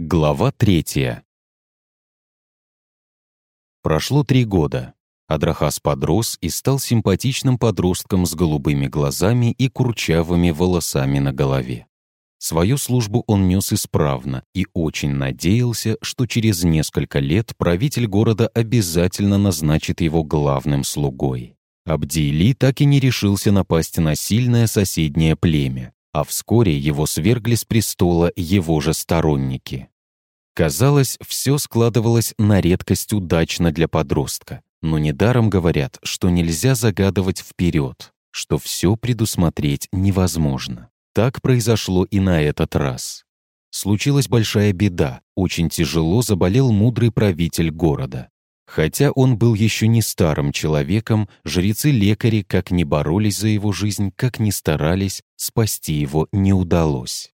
Глава третья. Прошло три года. Адрахас подрос и стал симпатичным подростком с голубыми глазами и курчавыми волосами на голове. Свою службу он нес исправно и очень надеялся, что через несколько лет правитель города обязательно назначит его главным слугой. Абдиили так и не решился напасть на сильное соседнее племя, а вскоре его свергли с престола его же сторонники. Казалось, все складывалось на редкость удачно для подростка, но недаром говорят, что нельзя загадывать вперед, что все предусмотреть невозможно. Так произошло и на этот раз. Случилась большая беда, очень тяжело заболел мудрый правитель города. Хотя он был еще не старым человеком, жрецы-лекари как ни боролись за его жизнь, как ни старались, спасти его не удалось.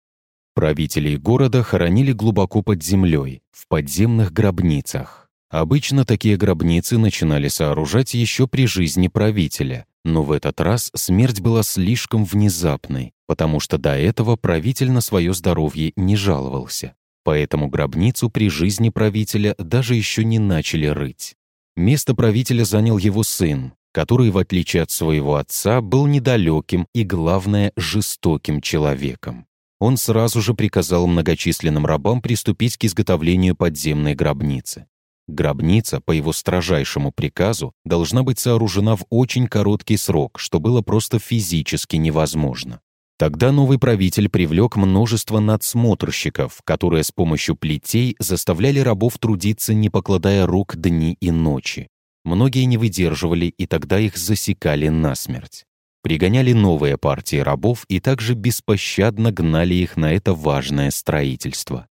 Правителей города хоронили глубоко под землей, в подземных гробницах. Обычно такие гробницы начинали сооружать еще при жизни правителя, но в этот раз смерть была слишком внезапной, потому что до этого правитель на свое здоровье не жаловался. Поэтому гробницу при жизни правителя даже еще не начали рыть. Место правителя занял его сын, который, в отличие от своего отца, был недалеким и, главное, жестоким человеком. Он сразу же приказал многочисленным рабам приступить к изготовлению подземной гробницы. Гробница, по его строжайшему приказу, должна быть сооружена в очень короткий срок, что было просто физически невозможно. Тогда новый правитель привлек множество надсмотрщиков, которые с помощью плетей заставляли рабов трудиться, не покладая рук дни и ночи. Многие не выдерживали, и тогда их засекали насмерть. Пригоняли новые партии рабов и также беспощадно гнали их на это важное строительство.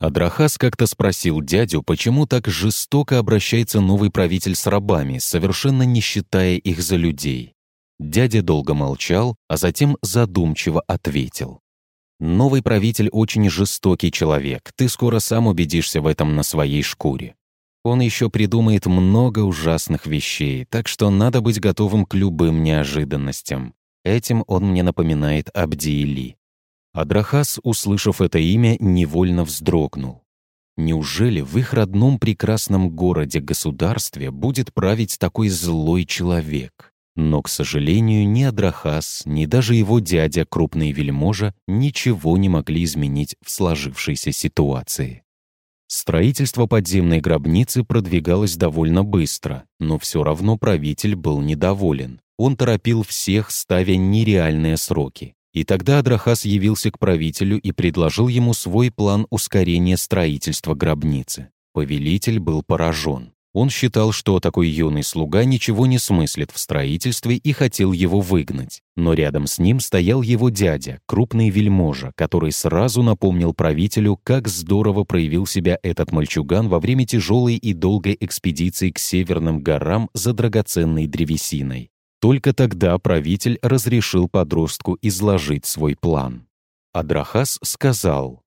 Адрахас как-то спросил дядю, почему так жестоко обращается новый правитель с рабами, совершенно не считая их за людей. Дядя долго молчал, а затем задумчиво ответил. «Новый правитель очень жестокий человек, ты скоро сам убедишься в этом на своей шкуре. Он еще придумает много ужасных вещей, так что надо быть готовым к любым неожиданностям. Этим он мне напоминает Абдиили». Адрахас, услышав это имя, невольно вздрогнул. Неужели в их родном прекрасном городе-государстве будет править такой злой человек? Но, к сожалению, ни Адрахас, ни даже его дядя, крупный вельможа, ничего не могли изменить в сложившейся ситуации. Строительство подземной гробницы продвигалось довольно быстро, но все равно правитель был недоволен. Он торопил всех, ставя нереальные сроки. И тогда Адрахас явился к правителю и предложил ему свой план ускорения строительства гробницы. Повелитель был поражен. Он считал, что такой юный слуга ничего не смыслит в строительстве и хотел его выгнать. Но рядом с ним стоял его дядя, крупный вельможа, который сразу напомнил правителю, как здорово проявил себя этот мальчуган во время тяжелой и долгой экспедиции к северным горам за драгоценной древесиной. Только тогда правитель разрешил подростку изложить свой план. Адрахас сказал,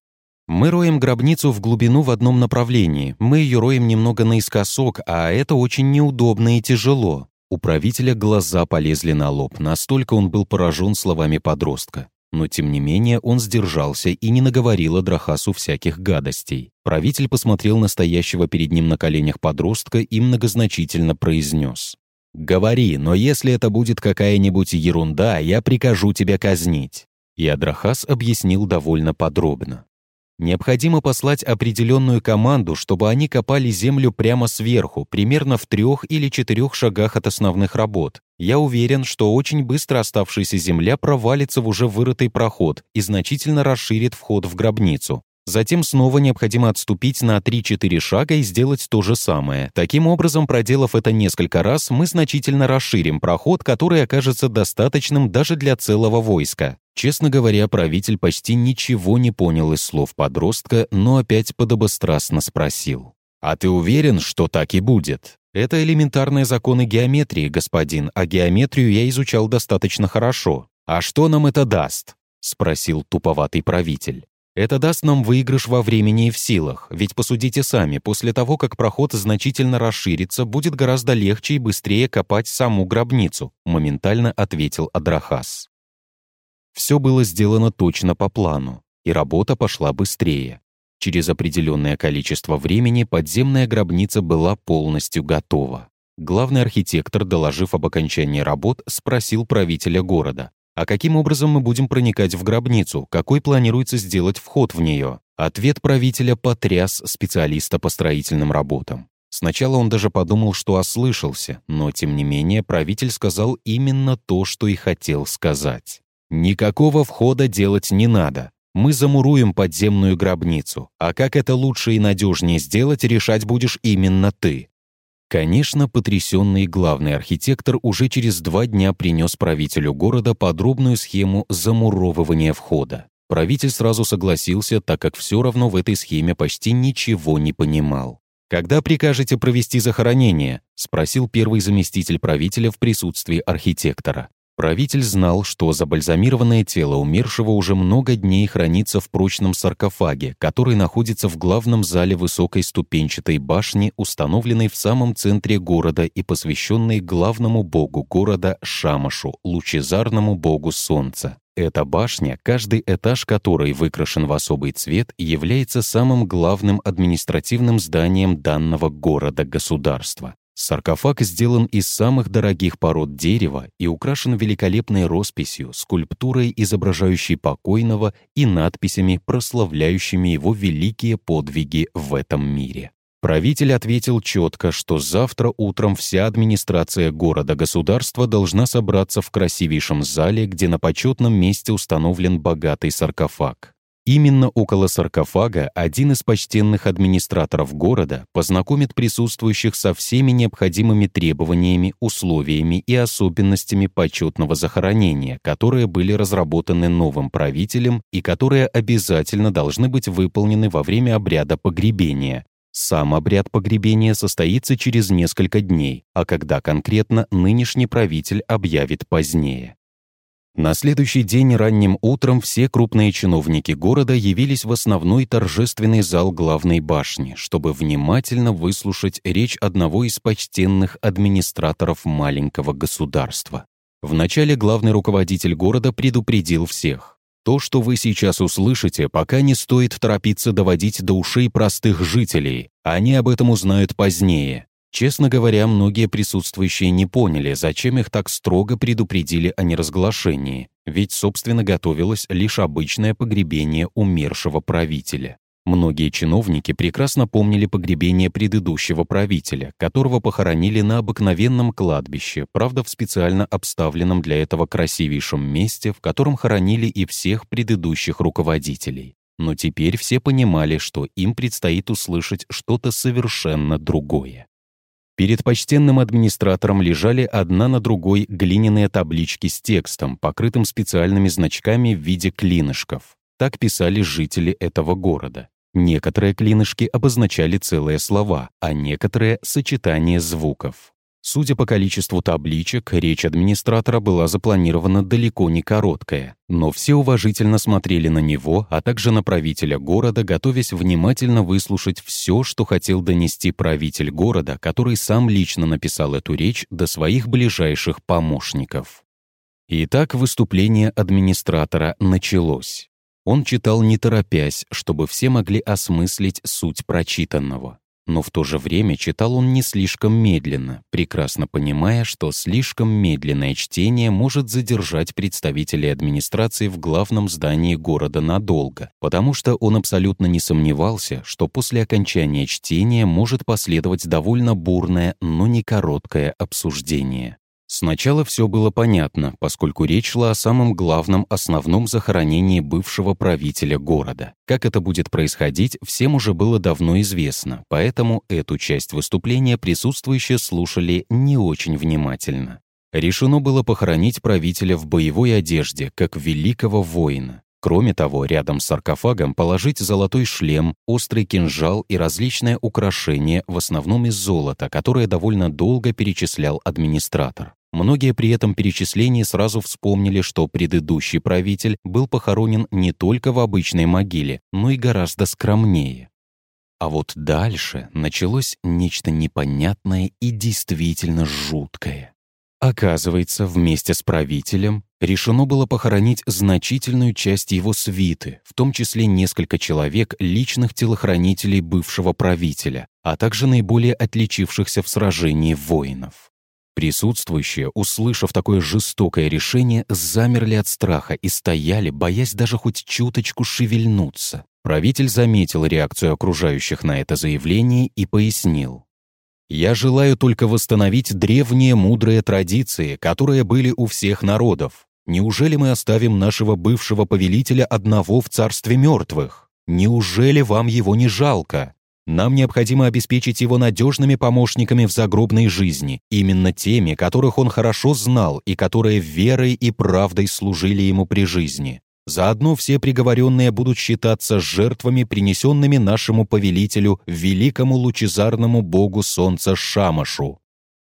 мы роем гробницу в глубину в одном направлении. Мы ее роем немного наискосок, а это очень неудобно и тяжело. У правителя глаза полезли на лоб, настолько он был поражен словами подростка. Но тем не менее он сдержался и не наговорил Адрахасу всяких гадостей. Правитель посмотрел на стоящего перед ним на коленях подростка и многозначительно произнес. «Говори, но если это будет какая-нибудь ерунда, я прикажу тебя казнить». И Адрахас объяснил довольно подробно. Необходимо послать определенную команду, чтобы они копали землю прямо сверху, примерно в трех или четырех шагах от основных работ. Я уверен, что очень быстро оставшаяся земля провалится в уже вырытый проход и значительно расширит вход в гробницу. Затем снова необходимо отступить на 3-4 шага и сделать то же самое. Таким образом, проделав это несколько раз, мы значительно расширим проход, который окажется достаточным даже для целого войска. Честно говоря, правитель почти ничего не понял из слов подростка, но опять подобострастно спросил. «А ты уверен, что так и будет?» «Это элементарные законы геометрии, господин, а геометрию я изучал достаточно хорошо. А что нам это даст?» — спросил туповатый правитель. «Это даст нам выигрыш во времени и в силах, ведь посудите сами, после того, как проход значительно расширится, будет гораздо легче и быстрее копать саму гробницу», моментально ответил Адрахас. Все было сделано точно по плану, и работа пошла быстрее. Через определенное количество времени подземная гробница была полностью готова. Главный архитектор, доложив об окончании работ, спросил правителя города, а каким образом мы будем проникать в гробницу, какой планируется сделать вход в нее? Ответ правителя потряс специалиста по строительным работам. Сначала он даже подумал, что ослышался, но тем не менее правитель сказал именно то, что и хотел сказать. «Никакого входа делать не надо. Мы замуруем подземную гробницу, а как это лучше и надежнее сделать, решать будешь именно ты. Конечно, потрясенный главный архитектор уже через два дня принес правителю города подробную схему замуровывания входа. Правитель сразу согласился, так как все равно в этой схеме почти ничего не понимал. «Когда прикажете провести захоронение?» — спросил первый заместитель правителя в присутствии архитектора. Правитель знал, что забальзамированное тело умершего уже много дней хранится в прочном саркофаге, который находится в главном зале высокой ступенчатой башни, установленной в самом центре города и посвященной главному богу города Шамашу, лучезарному богу солнца. Эта башня, каждый этаж которой выкрашен в особый цвет, является самым главным административным зданием данного города-государства. Саркофаг сделан из самых дорогих пород дерева и украшен великолепной росписью, скульптурой, изображающей покойного, и надписями, прославляющими его великие подвиги в этом мире. Правитель ответил четко, что завтра утром вся администрация города-государства должна собраться в красивейшем зале, где на почетном месте установлен богатый саркофаг. Именно около саркофага один из почтенных администраторов города познакомит присутствующих со всеми необходимыми требованиями, условиями и особенностями почетного захоронения, которые были разработаны новым правителем и которые обязательно должны быть выполнены во время обряда погребения. Сам обряд погребения состоится через несколько дней, а когда конкретно нынешний правитель объявит позднее. На следующий день ранним утром все крупные чиновники города явились в основной торжественный зал главной башни, чтобы внимательно выслушать речь одного из почтенных администраторов маленького государства. Вначале главный руководитель города предупредил всех. То, что вы сейчас услышите, пока не стоит торопиться доводить до ушей простых жителей, они об этом узнают позднее. Честно говоря, многие присутствующие не поняли, зачем их так строго предупредили о неразглашении, ведь, собственно, готовилось лишь обычное погребение умершего правителя. Многие чиновники прекрасно помнили погребение предыдущего правителя, которого похоронили на обыкновенном кладбище, правда, в специально обставленном для этого красивейшем месте, в котором хоронили и всех предыдущих руководителей. Но теперь все понимали, что им предстоит услышать что-то совершенно другое. Перед почтенным администратором лежали одна на другой глиняные таблички с текстом, покрытым специальными значками в виде клинышков. Так писали жители этого города. Некоторые клинышки обозначали целые слова, а некоторые — сочетание звуков. Судя по количеству табличек, речь администратора была запланирована далеко не короткая, но все уважительно смотрели на него, а также на правителя города, готовясь внимательно выслушать все, что хотел донести правитель города, который сам лично написал эту речь до своих ближайших помощников. Итак, выступление администратора началось. Он читал не торопясь, чтобы все могли осмыслить суть прочитанного. Но в то же время читал он не слишком медленно, прекрасно понимая, что слишком медленное чтение может задержать представителей администрации в главном здании города надолго, потому что он абсолютно не сомневался, что после окончания чтения может последовать довольно бурное, но не короткое обсуждение. Сначала все было понятно, поскольку речь шла о самом главном основном захоронении бывшего правителя города. Как это будет происходить, всем уже было давно известно, поэтому эту часть выступления присутствующие слушали не очень внимательно. Решено было похоронить правителя в боевой одежде, как великого воина. Кроме того, рядом с саркофагом положить золотой шлем, острый кинжал и различные украшения, в основном из золота, которое довольно долго перечислял администратор. Многие при этом перечислении сразу вспомнили, что предыдущий правитель был похоронен не только в обычной могиле, но и гораздо скромнее. А вот дальше началось нечто непонятное и действительно жуткое. Оказывается, вместе с правителем решено было похоронить значительную часть его свиты, в том числе несколько человек, личных телохранителей бывшего правителя, а также наиболее отличившихся в сражении воинов. Присутствующие, услышав такое жестокое решение, замерли от страха и стояли, боясь даже хоть чуточку шевельнуться. Правитель заметил реакцию окружающих на это заявление и пояснил. Я желаю только восстановить древние мудрые традиции, которые были у всех народов. Неужели мы оставим нашего бывшего повелителя одного в царстве мертвых? Неужели вам его не жалко? Нам необходимо обеспечить его надежными помощниками в загробной жизни, именно теми, которых он хорошо знал и которые верой и правдой служили ему при жизни. Заодно все приговоренные будут считаться жертвами, принесенными нашему повелителю, великому лучезарному богу солнца Шамашу.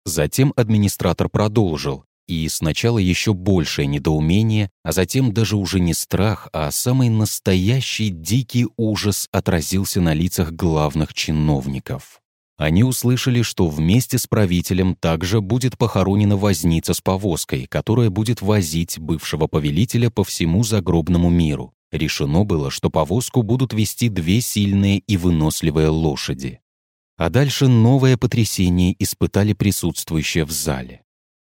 Затем администратор продолжил, и сначала еще большее недоумение, а затем даже уже не страх, а самый настоящий дикий ужас отразился на лицах главных чиновников. Они услышали, что вместе с правителем также будет похоронена возница с повозкой, которая будет возить бывшего повелителя по всему загробному миру. Решено было, что повозку будут вести две сильные и выносливые лошади. А дальше новое потрясение испытали присутствующие в зале.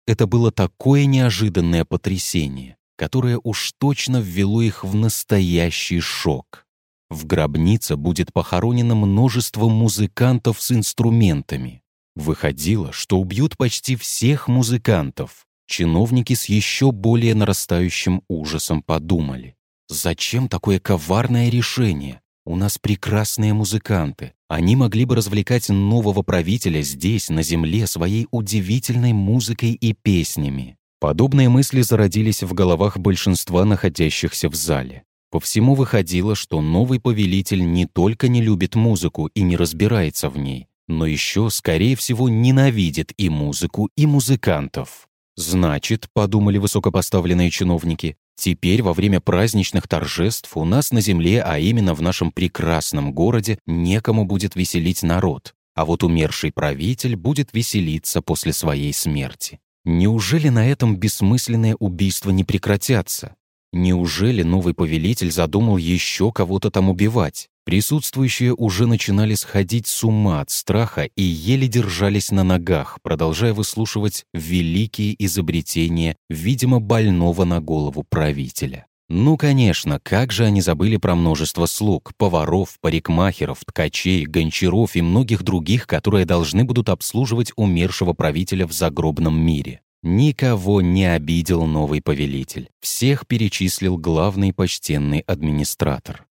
Это было такое неожиданное потрясение, которое уж точно ввело их в настоящий шок. В гробнице будет похоронено множество музыкантов с инструментами. Выходило, что убьют почти всех музыкантов. Чиновники с еще более нарастающим ужасом подумали. Зачем такое коварное решение? У нас прекрасные музыканты. Они могли бы развлекать нового правителя здесь, на земле, своей удивительной музыкой и песнями. Подобные мысли зародились в головах большинства находящихся в зале. По всему выходило, что новый повелитель не только не любит музыку и не разбирается в ней, но еще, скорее всего, ненавидит и музыку, и музыкантов. Значит, подумали высокопоставленные чиновники, теперь во время праздничных торжеств у нас на земле, а именно в нашем прекрасном городе, некому будет веселить народ, а вот умерший правитель будет веселиться после своей смерти. Неужели на этом бессмысленные убийства не прекратятся? Неужели новый повелитель задумал еще кого-то там убивать? Присутствующие уже начинали сходить с ума от страха и еле держались на ногах, продолжая выслушивать великие изобретения, видимо, больного на голову правителя. Ну, конечно, как же они забыли про множество слуг, поваров, парикмахеров, ткачей, гончаров и многих других, которые должны будут обслуживать умершего правителя в загробном мире. Никого не обидел новый повелитель. Всех перечислил главный почтенный администратор.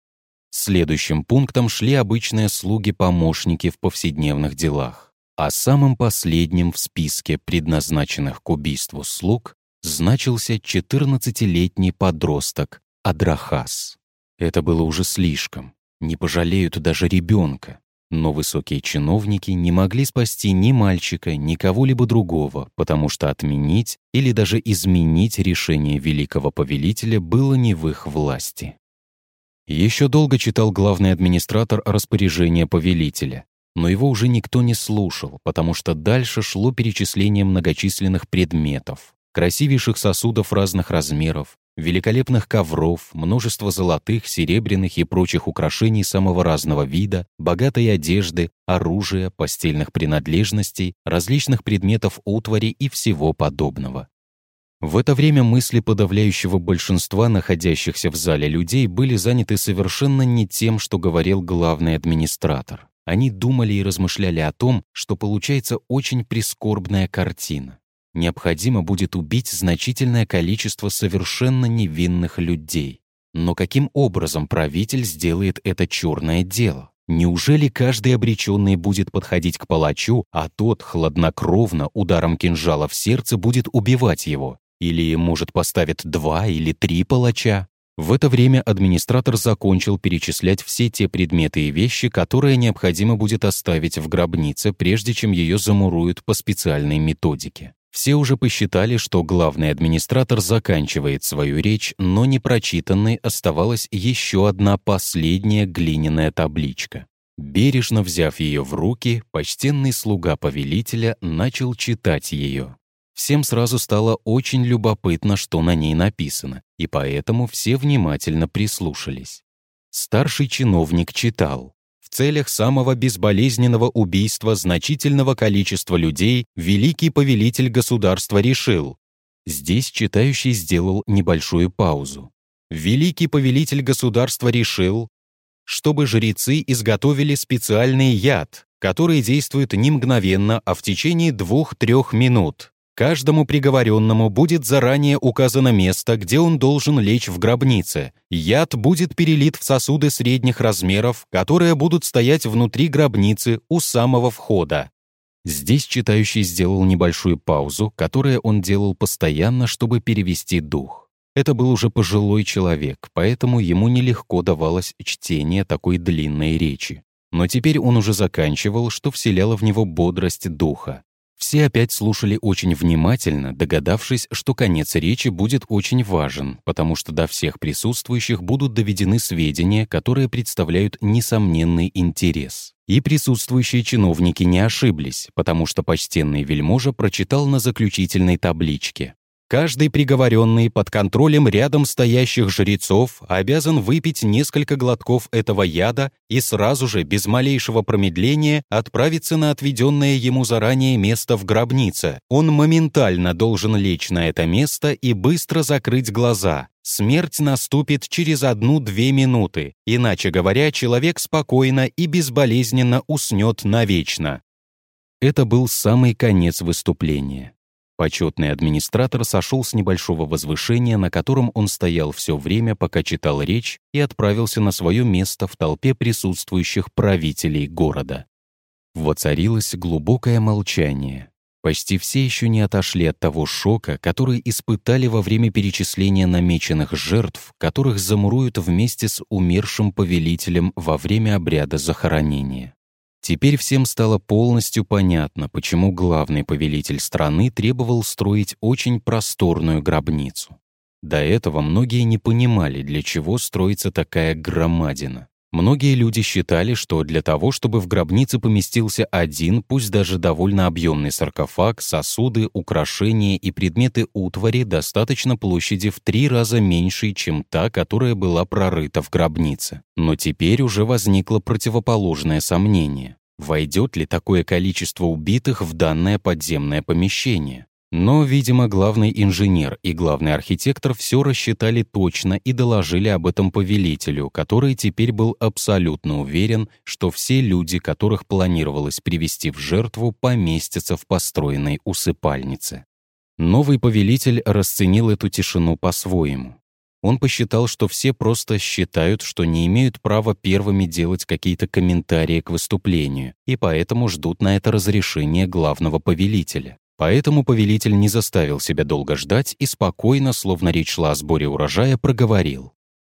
Следующим пунктом шли обычные слуги-помощники в повседневных делах. А самым последним в списке предназначенных к убийству слуг значился 14-летний подросток Адрахас. Это было уже слишком. Не пожалеют даже ребенка. Но высокие чиновники не могли спасти ни мальчика, ни кого-либо другого, потому что отменить или даже изменить решение великого повелителя было не в их власти. Еще долго читал главный администратор распоряжения повелителя, но его уже никто не слушал, потому что дальше шло перечисление многочисленных предметов, красивейших сосудов разных размеров, великолепных ковров, множество золотых, серебряных и прочих украшений самого разного вида, богатой одежды, оружия, постельных принадлежностей, различных предметов утвари и всего подобного. В это время мысли подавляющего большинства находящихся в зале людей были заняты совершенно не тем, что говорил главный администратор. Они думали и размышляли о том, что получается очень прискорбная картина необходимо будет убить значительное количество совершенно невинных людей. Но каким образом правитель сделает это черное дело? Неужели каждый обреченный будет подходить к палачу, а тот хладнокровно ударом кинжала в сердце будет убивать его? Или, может, поставит два или три палача? В это время администратор закончил перечислять все те предметы и вещи, которые необходимо будет оставить в гробнице, прежде чем ее замуруют по специальной методике. Все уже посчитали, что главный администратор заканчивает свою речь, но непрочитанной оставалась еще одна последняя глиняная табличка. Бережно взяв ее в руки, почтенный слуга повелителя начал читать ее. Всем сразу стало очень любопытно, что на ней написано, и поэтому все внимательно прислушались. Старший чиновник читал. Целях самого безболезненного убийства значительного количества людей великий повелитель государства решил. Здесь читающий сделал небольшую паузу. Великий повелитель государства решил, чтобы жрецы изготовили специальный яд, который действует не мгновенно, а в течение двух-трех минут. Каждому приговоренному будет заранее указано место, где он должен лечь в гробнице. Яд будет перелит в сосуды средних размеров, которые будут стоять внутри гробницы у самого входа. Здесь читающий сделал небольшую паузу, которую он делал постоянно, чтобы перевести дух. Это был уже пожилой человек, поэтому ему нелегко давалось чтение такой длинной речи. Но теперь он уже заканчивал, что вселяло в него бодрость духа. Все опять слушали очень внимательно, догадавшись, что конец речи будет очень важен, потому что до всех присутствующих будут доведены сведения, которые представляют несомненный интерес. И присутствующие чиновники не ошиблись, потому что почтенный вельможа прочитал на заключительной табличке. Каждый приговоренный под контролем рядом стоящих жрецов обязан выпить несколько глотков этого яда и сразу же, без малейшего промедления, отправиться на отведенное ему заранее место в гробнице. Он моментально должен лечь на это место и быстро закрыть глаза. Смерть наступит через одну-две минуты, иначе говоря, человек спокойно и безболезненно уснет навечно. Это был самый конец выступления. Почетный администратор сошел с небольшого возвышения, на котором он стоял все время, пока читал речь, и отправился на свое место в толпе присутствующих правителей города. Воцарилось глубокое молчание. Почти все еще не отошли от того шока, который испытали во время перечисления намеченных жертв, которых замуруют вместе с умершим повелителем во время обряда захоронения. Теперь всем стало полностью понятно, почему главный повелитель страны требовал строить очень просторную гробницу. До этого многие не понимали, для чего строится такая громадина. Многие люди считали, что для того, чтобы в гробнице поместился один, пусть даже довольно объемный саркофаг, сосуды, украшения и предметы утвари, достаточно площади в три раза меньшей, чем та, которая была прорыта в гробнице. Но теперь уже возникло противоположное сомнение. Войдет ли такое количество убитых в данное подземное помещение? Но, видимо, главный инженер и главный архитектор все рассчитали точно и доложили об этом повелителю, который теперь был абсолютно уверен, что все люди, которых планировалось привести в жертву, поместятся в построенной усыпальнице. Новый повелитель расценил эту тишину по-своему. Он посчитал, что все просто считают, что не имеют права первыми делать какие-то комментарии к выступлению, и поэтому ждут на это разрешение главного повелителя. Поэтому повелитель не заставил себя долго ждать и спокойно, словно речь шла о сборе урожая, проговорил.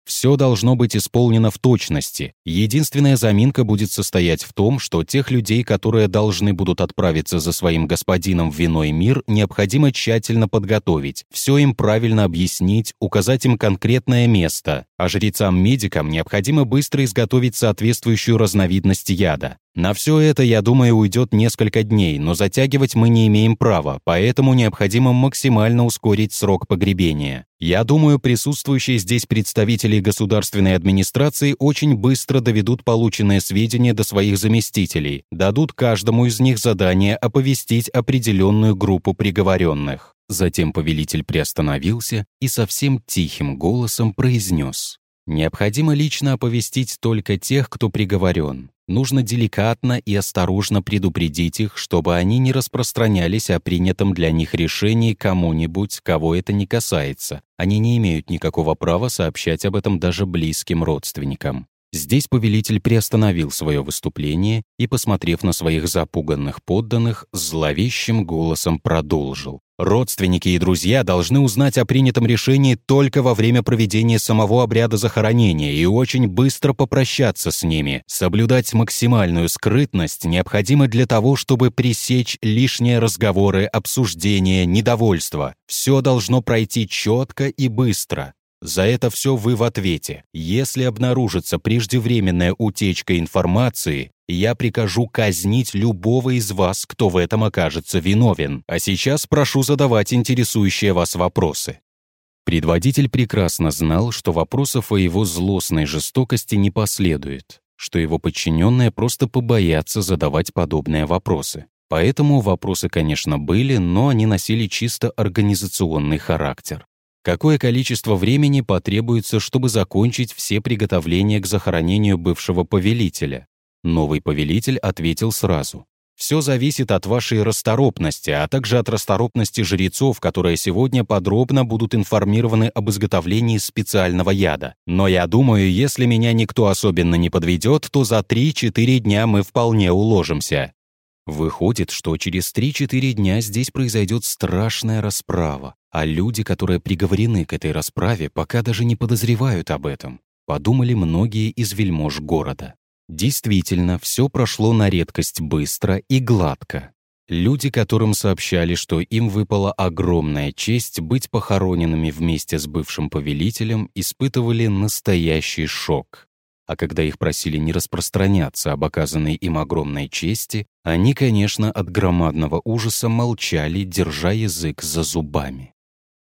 Все должно быть исполнено в точности. Единственная заминка будет состоять в том, что тех людей, которые должны будут отправиться за своим господином в иной мир, необходимо тщательно подготовить, все им правильно объяснить, указать им конкретное место, а жрецам-медикам необходимо быстро изготовить соответствующую разновидность яда. На все это, я думаю, уйдет несколько дней, но затягивать мы не имеем права, поэтому необходимо максимально ускорить срок погребения. Я думаю, присутствующие здесь представители государственной администрации очень быстро доведут полученные сведения до своих заместителей, дадут каждому из них задание оповестить определенную группу приговоренных. Затем повелитель приостановился и совсем тихим голосом произнес. «Необходимо лично оповестить только тех, кто приговорен. Нужно деликатно и осторожно предупредить их, чтобы они не распространялись о принятом для них решении кому-нибудь, кого это не касается. Они не имеют никакого права сообщать об этом даже близким родственникам. Здесь повелитель приостановил свое выступление и, посмотрев на своих запуганных подданных, зловещим голосом продолжил. Родственники и друзья должны узнать о принятом решении только во время проведения самого обряда захоронения и очень быстро попрощаться с ними. Соблюдать максимальную скрытность необходимо для того, чтобы пресечь лишние разговоры, обсуждения, недовольство. Все должно пройти четко и быстро. За это все вы в ответе. Если обнаружится преждевременная утечка информации, я прикажу казнить любого из вас, кто в этом окажется виновен. А сейчас прошу задавать интересующие вас вопросы». Предводитель прекрасно знал, что вопросов о его злостной жестокости не последует, что его подчиненные просто побоятся задавать подобные вопросы. Поэтому вопросы, конечно, были, но они носили чисто организационный характер. Какое количество времени потребуется, чтобы закончить все приготовления к захоронению бывшего повелителя? Новый повелитель ответил сразу. Все зависит от вашей расторопности, а также от расторопности жрецов, которые сегодня подробно будут информированы об изготовлении специального яда. Но я думаю, если меня никто особенно не подведет, то за 3-4 дня мы вполне уложимся. Выходит, что через 3-4 дня здесь произойдет страшная расправа, а люди, которые приговорены к этой расправе, пока даже не подозревают об этом, подумали многие из вельмож города. Действительно, все прошло на редкость быстро и гладко. Люди, которым сообщали, что им выпала огромная честь быть похороненными вместе с бывшим повелителем, испытывали настоящий шок. А когда их просили не распространяться об оказанной им огромной чести, они, конечно, от громадного ужаса молчали, держа язык за зубами.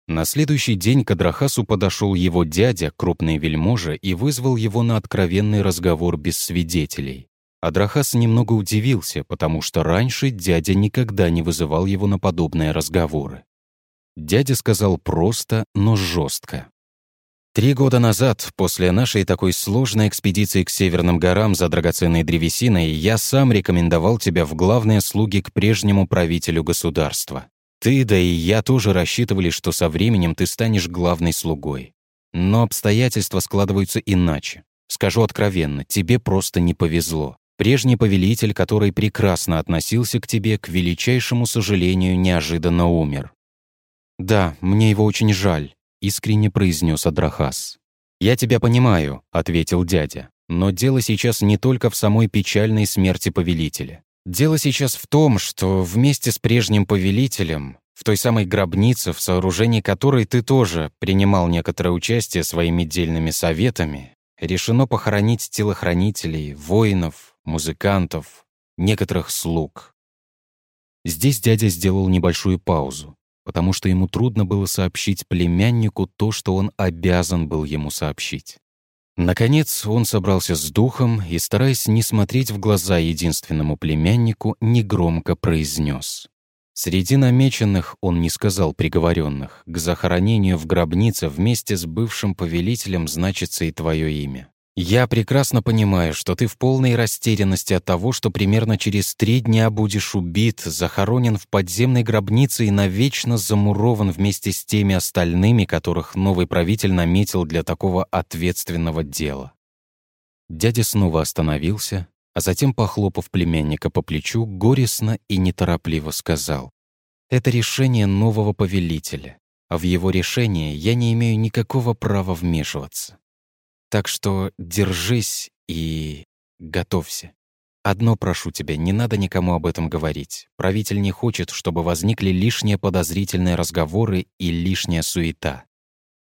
На следующий день к Адрахасу подошел его дядя, крупный вельможа, и вызвал его на откровенный разговор без свидетелей. Адрахас немного удивился, потому что раньше дядя никогда не вызывал его на подобные разговоры. Дядя сказал просто, но жестко. Три года назад, после нашей такой сложной экспедиции к Северным горам за драгоценной древесиной, я сам рекомендовал тебя в главные слуги к прежнему правителю государства. Ты, да и я тоже рассчитывали, что со временем ты станешь главной слугой. Но обстоятельства складываются иначе. Скажу откровенно, тебе просто не повезло. Прежний повелитель, который прекрасно относился к тебе, к величайшему сожалению, неожиданно умер. «Да, мне его очень жаль», — искренне произнес Адрахас. «Я тебя понимаю», — ответил дядя. «Но дело сейчас не только в самой печальной смерти повелителя. Дело сейчас в том, что вместе с прежним повелителем, в той самой гробнице, в сооружении которой ты тоже принимал некоторое участие своими дельными советами, решено похоронить телохранителей, воинов, музыкантов, некоторых слуг. Здесь дядя сделал небольшую паузу, потому что ему трудно было сообщить племяннику то, что он обязан был ему сообщить. Наконец он собрался с духом и, стараясь не смотреть в глаза единственному племяннику, негромко произнес. Среди намеченных он не сказал приговоренных. К захоронению в гробнице вместе с бывшим повелителем значится и твое имя. Я прекрасно понимаю, что ты в полной растерянности от того, что примерно через три дня будешь убит, захоронен в подземной гробнице и навечно замурован вместе с теми остальными, которых новый правитель наметил для такого ответственного дела. Дядя снова остановился, а затем, похлопав племянника по плечу, горестно и неторопливо сказал. «Это решение нового повелителя, а в его решение я не имею никакого права вмешиваться. Так что держись и готовься. Одно прошу тебя, не надо никому об этом говорить. Правитель не хочет, чтобы возникли лишние подозрительные разговоры и лишняя суета.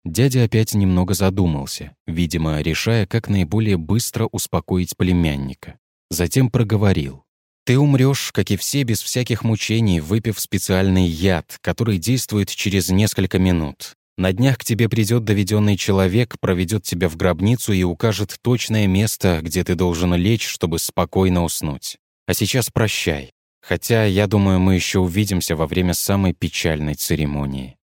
Дядя опять немного задумался, видимо, решая, как наиболее быстро успокоить племянника. Затем проговорил. «Ты умрешь, как и все, без всяких мучений, выпив специальный яд, который действует через несколько минут. На днях к тебе придет доведенный человек, проведет тебя в гробницу и укажет точное место, где ты должен лечь, чтобы спокойно уснуть. А сейчас прощай. Хотя, я думаю, мы еще увидимся во время самой печальной церемонии.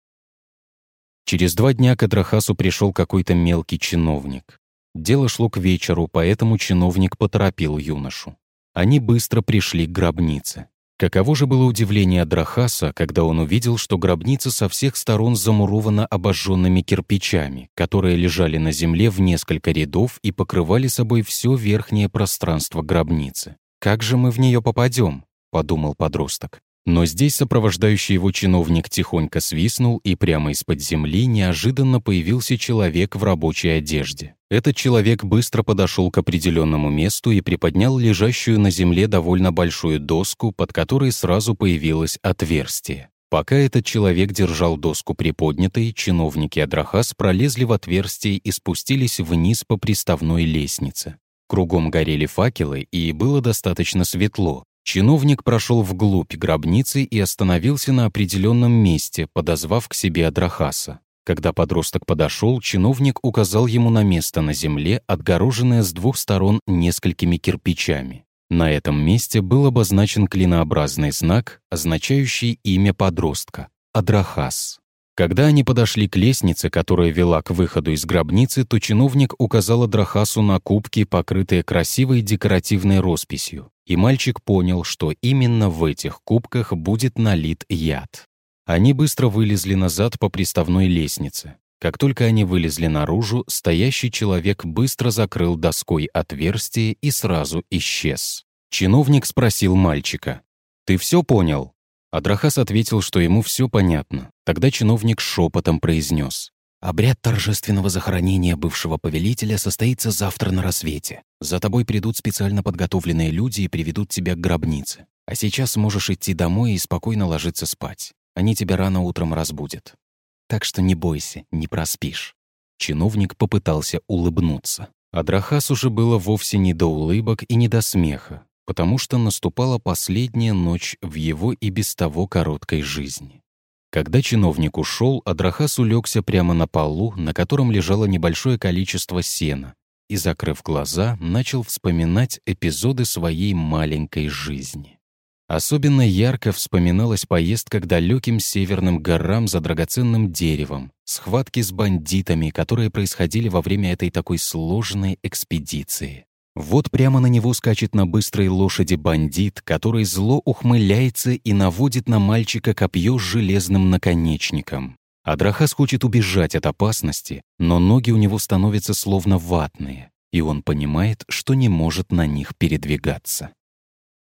Через два дня к Адрахасу пришел какой-то мелкий чиновник. Дело шло к вечеру, поэтому чиновник поторопил юношу. Они быстро пришли к гробнице. Каково же было удивление Адрахаса, когда он увидел, что гробница со всех сторон замурована обожженными кирпичами, которые лежали на земле в несколько рядов и покрывали собой все верхнее пространство гробницы. «Как же мы в нее попадем?» — подумал подросток. Но здесь сопровождающий его чиновник тихонько свистнул, и прямо из-под земли неожиданно появился человек в рабочей одежде. Этот человек быстро подошел к определенному месту и приподнял лежащую на земле довольно большую доску, под которой сразу появилось отверстие. Пока этот человек держал доску приподнятой, чиновники Адрахас пролезли в отверстие и спустились вниз по приставной лестнице. Кругом горели факелы, и было достаточно светло. Чиновник прошел вглубь гробницы и остановился на определенном месте, подозвав к себе Адрахаса. Когда подросток подошел, чиновник указал ему на место на земле, отгороженное с двух сторон несколькими кирпичами. На этом месте был обозначен клинообразный знак, означающий имя подростка — Адрахас. Когда они подошли к лестнице, которая вела к выходу из гробницы, то чиновник указал Адрахасу на кубки, покрытые красивой декоративной росписью, и мальчик понял, что именно в этих кубках будет налит яд. Они быстро вылезли назад по приставной лестнице. Как только они вылезли наружу, стоящий человек быстро закрыл доской отверстие и сразу исчез. Чиновник спросил мальчика, «Ты все понял?» Адрахас ответил, что ему все понятно. Тогда чиновник шепотом произнес, «Обряд торжественного захоронения бывшего повелителя состоится завтра на рассвете. За тобой придут специально подготовленные люди и приведут тебя к гробнице. А сейчас можешь идти домой и спокойно ложиться спать. Они тебя рано утром разбудят. Так что не бойся, не проспишь». Чиновник попытался улыбнуться. А Драхас уже было вовсе не до улыбок и не до смеха, потому что наступала последняя ночь в его и без того короткой жизни. Когда чиновник ушел, Адрахас улегся прямо на полу, на котором лежало небольшое количество сена, и, закрыв глаза, начал вспоминать эпизоды своей маленькой жизни. Особенно ярко вспоминалась поездка к далеким северным горам за драгоценным деревом, схватки с бандитами, которые происходили во время этой такой сложной экспедиции. Вот прямо на него скачет на быстрой лошади бандит, который зло ухмыляется и наводит на мальчика копье с железным наконечником. Адрахас хочет убежать от опасности, но ноги у него становятся словно ватные, и он понимает, что не может на них передвигаться.